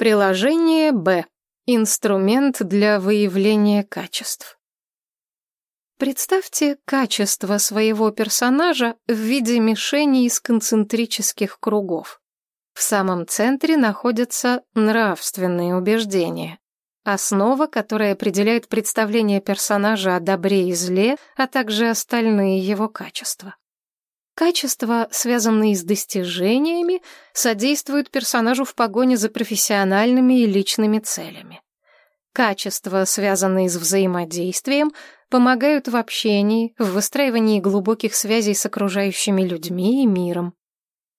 Приложение Б. Инструмент для выявления качеств. Представьте качество своего персонажа в виде мишени из концентрических кругов. В самом центре находятся нравственные убеждения. Основа, которая определяет представление персонажа о добре и зле, а также остальные его качества. Качества, связанные с достижениями, содействуют персонажу в погоне за профессиональными и личными целями. Качества, связанные с взаимодействием, помогают в общении, в выстраивании глубоких связей с окружающими людьми и миром.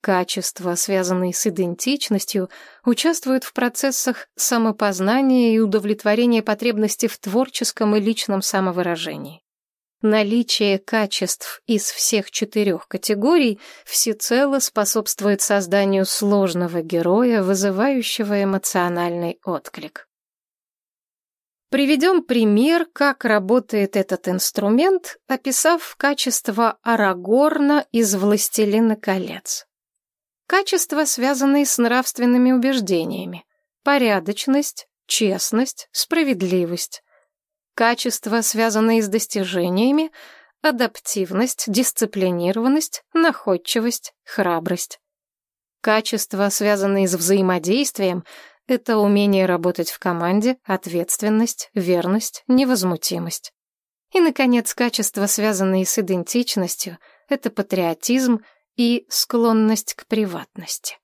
Качества, связанные с идентичностью, участвуют в процессах самопознания и удовлетворения потребностей в творческом и личном самовыражении. Наличие качеств из всех четырех категорий всецело способствует созданию сложного героя, вызывающего эмоциональный отклик. Приведем пример, как работает этот инструмент, описав качество Арагорна из «Властелина колец». Качества, связанные с нравственными убеждениями. Порядочность, честность, справедливость. Качества, связанные с достижениями. Адаптивность, дисциплинированность, находчивость, храбрость. Качества, связанные с взаимодействием, это умение работать в команде, ответственность, верность, невозмутимость. И, наконец, качества, связанные с идентичностью, это патриотизм и склонность к приватности.